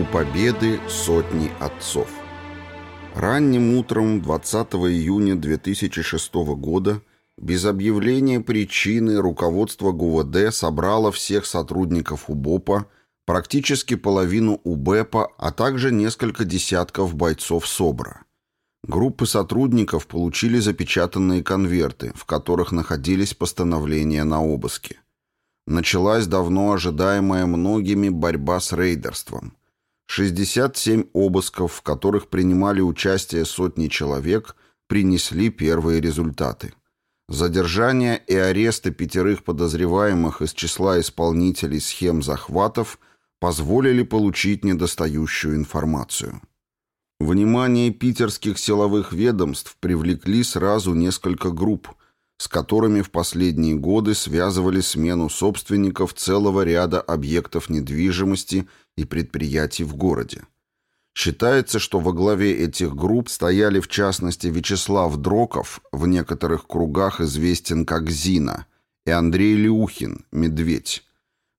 У победы сотни отцов. Ранним утром 20 июня 2006 года без объявления причины руководство ГУВД собрало всех сотрудников УБОПа, практически половину УБЭПа, а также несколько десятков бойцов СОБРа. Группы сотрудников получили запечатанные конверты, в которых находились постановления на обыски. Началась давно ожидаемая многими борьба с рейдерством. 67 обысков, в которых принимали участие сотни человек, принесли первые результаты. Задержание и аресты пятерых подозреваемых из числа исполнителей схем захватов позволили получить недостающую информацию. Внимание питерских силовых ведомств привлекли сразу несколько групп, с которыми в последние годы связывали смену собственников целого ряда объектов недвижимости и предприятий в городе. Считается, что во главе этих групп стояли в частности Вячеслав Дроков, в некоторых кругах известен как Зина, и Андрей Леухин, Медведь.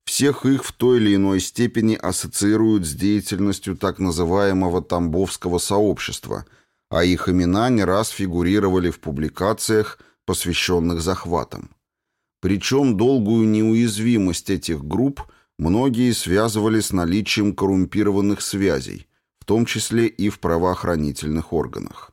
Всех их в той или иной степени ассоциируют с деятельностью так называемого Тамбовского сообщества, а их имена не раз фигурировали в публикациях, посвященных захватам. Причем долгую неуязвимость этих групп многие связывали с наличием коррумпированных связей, в том числе и в правоохранительных органах.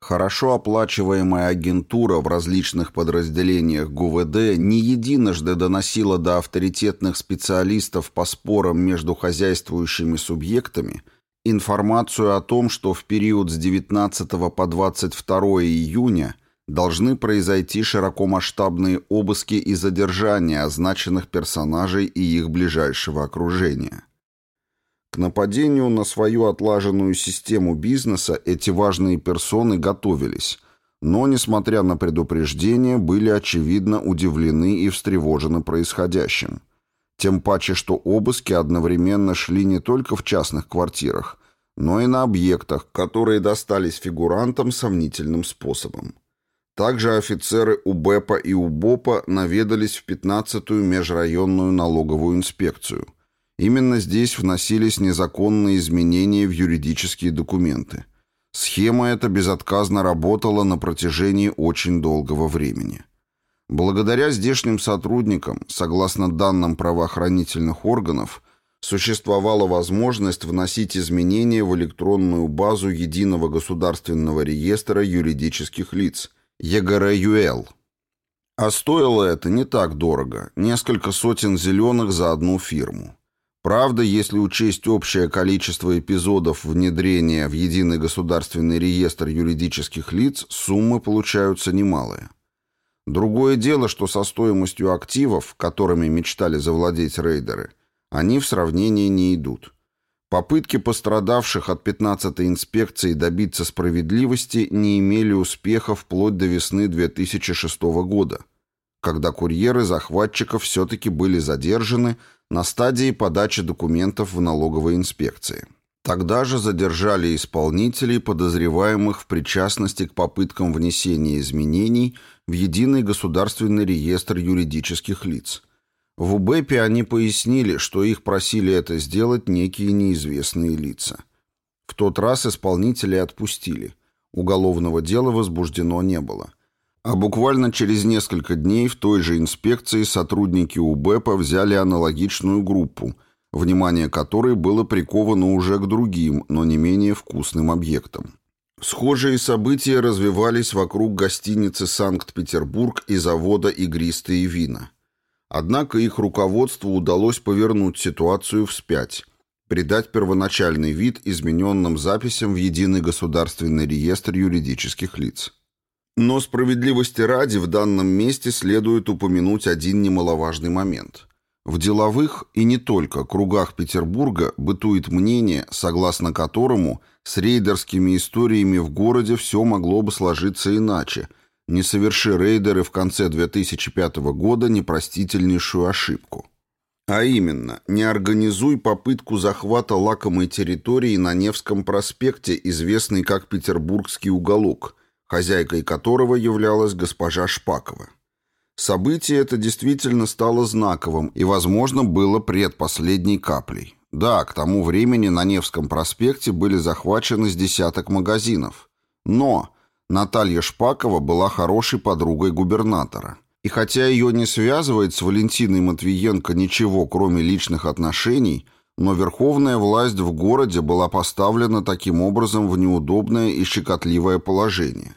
Хорошо оплачиваемая агентура в различных подразделениях ГУВД не единожды доносила до авторитетных специалистов по спорам между хозяйствующими субъектами информацию о том, что в период с 19 по 22 июня должны произойти широкомасштабные обыски и задержания означенных персонажей и их ближайшего окружения. К нападению на свою отлаженную систему бизнеса эти важные персоны готовились, но, несмотря на предупреждения, были очевидно удивлены и встревожены происходящим. Тем паче, что обыски одновременно шли не только в частных квартирах, но и на объектах, которые достались фигурантам сомнительным способом. Также офицеры УБЭПа и УБОПа наведались в 15-ю межрайонную налоговую инспекцию – Именно здесь вносились незаконные изменения в юридические документы. Схема эта безотказно работала на протяжении очень долгого времени. Благодаря здешним сотрудникам, согласно данным правоохранительных органов, существовала возможность вносить изменения в электронную базу Единого государственного реестра юридических лиц ЕГРЮЛ. А стоило это не так дорого, несколько сотен зеленых за одну фирму. Правда, если учесть общее количество эпизодов внедрения в единый государственный реестр юридических лиц, суммы получаются немалые. Другое дело, что со стоимостью активов, которыми мечтали завладеть рейдеры, они в сравнении не идут. Попытки пострадавших от 15-й инспекции добиться справедливости не имели успеха вплоть до весны 2006 года, когда курьеры захватчиков все-таки были задержаны на стадии подачи документов в налоговой инспекции. Тогда же задержали исполнителей, подозреваемых в причастности к попыткам внесения изменений в Единый государственный реестр юридических лиц. В УБЭПе они пояснили, что их просили это сделать некие неизвестные лица. В тот раз исполнителей отпустили. Уголовного дела возбуждено не было. А буквально через несколько дней в той же инспекции сотрудники УБЭПа взяли аналогичную группу, внимание которой было приковано уже к другим, но не менее вкусным объектам. Схожие события развивались вокруг гостиницы «Санкт-Петербург» и завода «Игристые вина». Однако их руководству удалось повернуть ситуацию вспять, придать первоначальный вид измененным записям в Единый государственный реестр юридических лиц. Но справедливости ради в данном месте следует упомянуть один немаловажный момент. В деловых и не только кругах Петербурга бытует мнение, согласно которому с рейдерскими историями в городе все могло бы сложиться иначе, не соверши рейдеры в конце 2005 года непростительнейшую ошибку. А именно, не организуй попытку захвата лакомой территории на Невском проспекте, известный как Петербургский уголок – хозяйкой которого являлась госпожа Шпакова. Событие это действительно стало знаковым и, возможно, было предпоследней каплей. Да, к тому времени на Невском проспекте были захвачены с десяток магазинов. Но Наталья Шпакова была хорошей подругой губернатора. И хотя ее не связывает с Валентиной Матвиенко ничего, кроме личных отношений, но верховная власть в городе была поставлена таким образом в неудобное и щекотливое положение.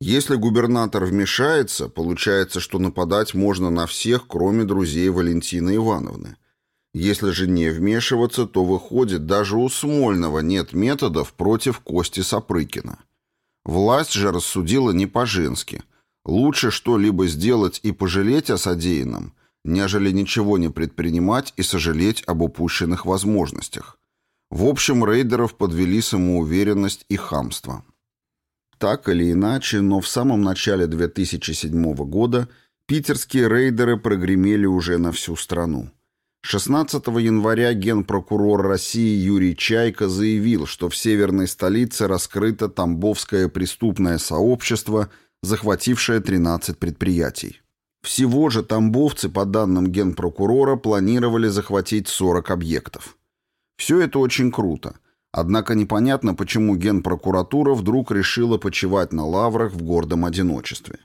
Если губернатор вмешается, получается, что нападать можно на всех, кроме друзей Валентины Ивановны. Если же не вмешиваться, то выходит, даже у Смольного нет методов против Кости Сапрыкина. Власть же рассудила не по-женски. Лучше что-либо сделать и пожалеть о содеянном, нежели ничего не предпринимать и сожалеть об упущенных возможностях. В общем, рейдеров подвели самоуверенность и хамство. Так или иначе, но в самом начале 2007 года питерские рейдеры прогремели уже на всю страну. 16 января генпрокурор России Юрий Чайка заявил, что в северной столице раскрыто Тамбовское преступное сообщество, захватившее 13 предприятий. Всего же тамбовцы, по данным генпрокурора, планировали захватить 40 объектов. Все это очень круто. Однако непонятно, почему генпрокуратура вдруг решила почивать на лаврах в гордом одиночестве.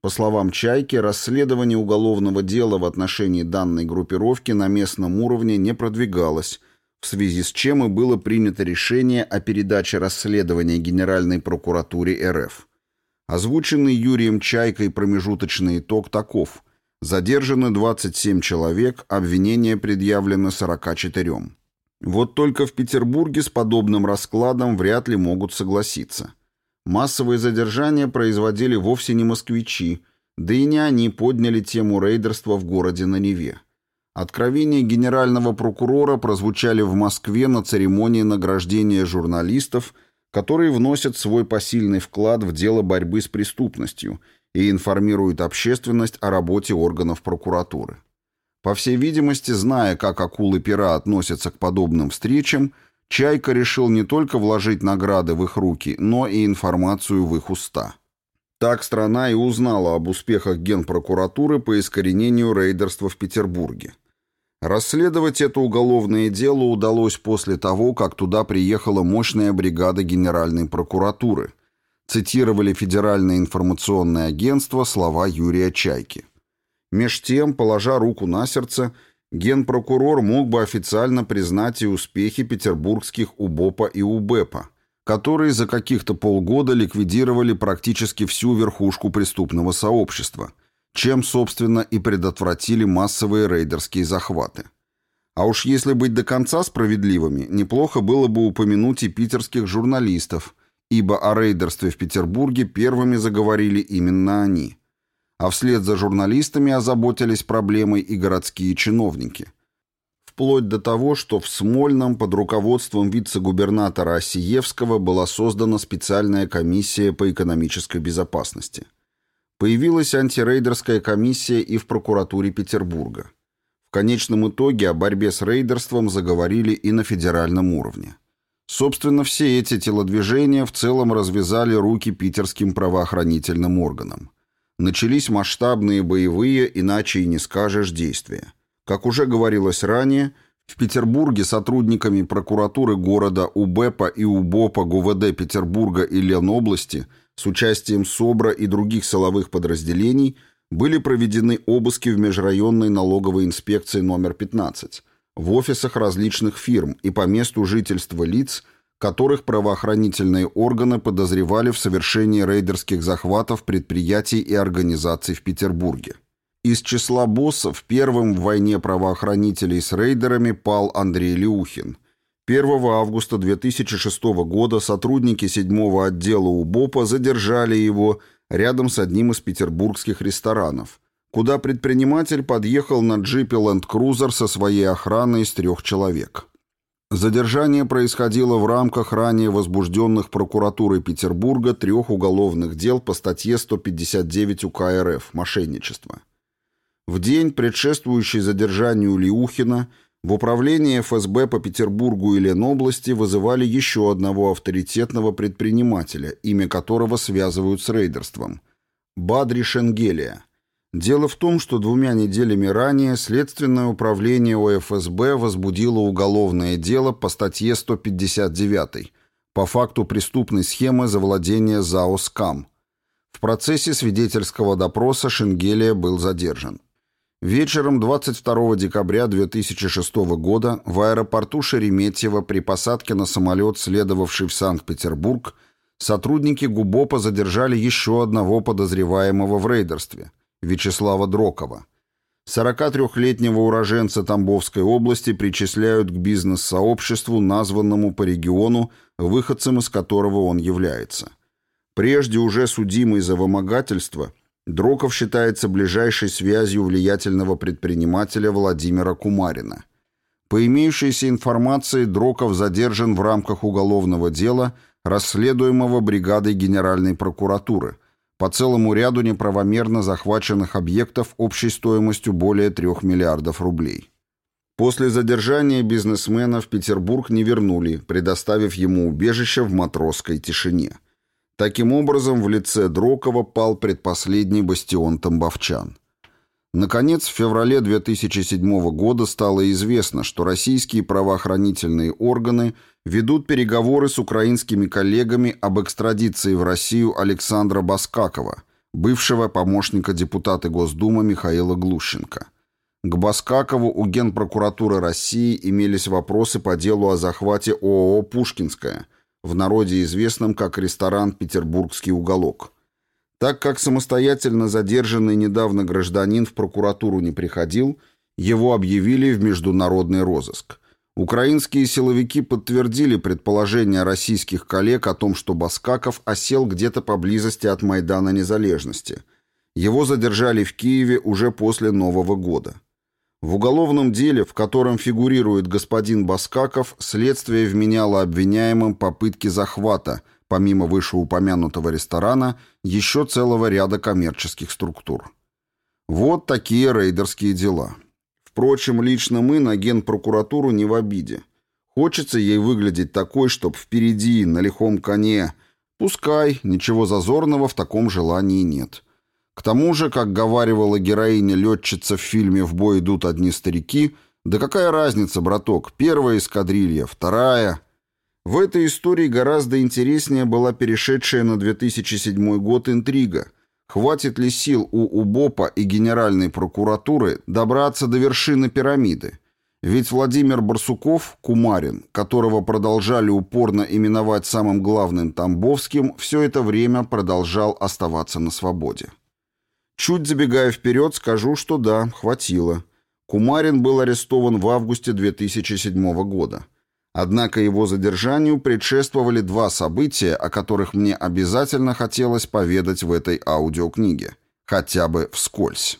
По словам Чайки, расследование уголовного дела в отношении данной группировки на местном уровне не продвигалось, в связи с чем и было принято решение о передаче расследования Генеральной прокуратуре РФ. Озвученный Юрием Чайкой промежуточный итог таков. Задержаны 27 человек, обвинение предъявлено 44. Вот только в Петербурге с подобным раскладом вряд ли могут согласиться. Массовые задержания производили вовсе не москвичи, да и не они подняли тему рейдерства в городе на Неве. Откровения генерального прокурора прозвучали в Москве на церемонии награждения журналистов, которые вносят свой посильный вклад в дело борьбы с преступностью и информируют общественность о работе органов прокуратуры. По всей видимости, зная, как акулы-пера относятся к подобным встречам, Чайка решил не только вложить награды в их руки, но и информацию в их уста. Так страна и узнала об успехах Генпрокуратуры по искоренению рейдерства в Петербурге. Расследовать это уголовное дело удалось после того, как туда приехала мощная бригада Генеральной прокуратуры. Цитировали Федеральное информационное агентство слова Юрия Чайки. Меж тем, положа руку на сердце, генпрокурор мог бы официально признать и успехи петербургских УБОПа и УБЭПа, которые за каких-то полгода ликвидировали практически всю верхушку преступного сообщества, чем, собственно, и предотвратили массовые рейдерские захваты. А уж если быть до конца справедливыми, неплохо было бы упомянуть и питерских журналистов, ибо о рейдерстве в Петербурге первыми заговорили именно они – а вслед за журналистами озаботились проблемой и городские чиновники. Вплоть до того, что в Смольном под руководством вице-губернатора Осиевского была создана специальная комиссия по экономической безопасности. Появилась антирейдерская комиссия и в прокуратуре Петербурга. В конечном итоге о борьбе с рейдерством заговорили и на федеральном уровне. Собственно, все эти телодвижения в целом развязали руки питерским правоохранительным органам. Начались масштабные боевые, иначе и не скажешь, действия. Как уже говорилось ранее, в Петербурге сотрудниками прокуратуры города УБЭПа и УБОПа ГУВД Петербурга и Ленобласти с участием СОБРа и других силовых подразделений были проведены обыски в межрайонной налоговой инспекции номер 15 в офисах различных фирм и по месту жительства лиц – которых правоохранительные органы подозревали в совершении рейдерских захватов предприятий и организаций в Петербурге. Из числа боссов первым в войне правоохранителей с рейдерами пал Андрей Леухин. 1 августа 2006 года сотрудники 7 отдела УБОПа задержали его рядом с одним из петербургских ресторанов, куда предприниматель подъехал на джипе Land Cruiser со своей охраной из трех человек. Задержание происходило в рамках ранее возбужденных прокуратурой Петербурга трех уголовных дел по статье 159 УК РФ «Мошенничество». В день, предшествующий задержанию Лиухина, в управлении ФСБ по Петербургу и Ленобласти вызывали еще одного авторитетного предпринимателя, имя которого связывают с рейдерством – Бадри Шенгелия. Дело в том, что двумя неделями ранее Следственное управление ОФСБ возбудило уголовное дело по статье 159 по факту преступной схемы завладения ЗАО «СКАМ». В процессе свидетельского допроса Шенгелия был задержан. Вечером 22 декабря 2006 года в аэропорту Шереметьево при посадке на самолет, следовавший в Санкт-Петербург, сотрудники ГУБОПа задержали еще одного подозреваемого в рейдерстве – Вячеслава Дрокова. 43-летнего уроженца Тамбовской области причисляют к бизнес-сообществу, названному по региону, выходцем из которого он является. Прежде уже судимый за вымогательство, Дроков считается ближайшей связью влиятельного предпринимателя Владимира Кумарина. По имеющейся информации, Дроков задержан в рамках уголовного дела, расследуемого бригадой Генеральной прокуратуры – по целому ряду неправомерно захваченных объектов общей стоимостью более 3 миллиардов рублей. После задержания бизнесмена в Петербург не вернули, предоставив ему убежище в матросской тишине. Таким образом, в лице Дрокова пал предпоследний бастион тамбовчан. Наконец, в феврале 2007 года стало известно, что российские правоохранительные органы ведут переговоры с украинскими коллегами об экстрадиции в Россию Александра Баскакова, бывшего помощника депутата Госдумы Михаила Глущенко. К Баскакову у Генпрокуратуры России имелись вопросы по делу о захвате ООО «Пушкинская», в народе известном как ресторан «Петербургский уголок». Так как самостоятельно задержанный недавно гражданин в прокуратуру не приходил, его объявили в международный розыск. Украинские силовики подтвердили предположение российских коллег о том, что Баскаков осел где-то поблизости от Майдана Незалежности. Его задержали в Киеве уже после Нового года. В уголовном деле, в котором фигурирует господин Баскаков, следствие вменяло обвиняемым попытки захвата – помимо вышеупомянутого ресторана, еще целого ряда коммерческих структур. Вот такие рейдерские дела. Впрочем, лично мы на генпрокуратуру не в обиде. Хочется ей выглядеть такой, чтоб впереди, на лихом коне. Пускай, ничего зазорного в таком желании нет. К тому же, как говаривала героиня-летчица в фильме «В бой идут одни старики», да какая разница, браток, первая эскадрилья, вторая... В этой истории гораздо интереснее была перешедшая на 2007 год интрига. Хватит ли сил у УБОПа и Генеральной прокуратуры добраться до вершины пирамиды? Ведь Владимир Барсуков, Кумарин, которого продолжали упорно именовать самым главным Тамбовским, все это время продолжал оставаться на свободе. Чуть забегая вперед, скажу, что да, хватило. Кумарин был арестован в августе 2007 года. Однако его задержанию предшествовали два события, о которых мне обязательно хотелось поведать в этой аудиокниге, хотя бы вскользь.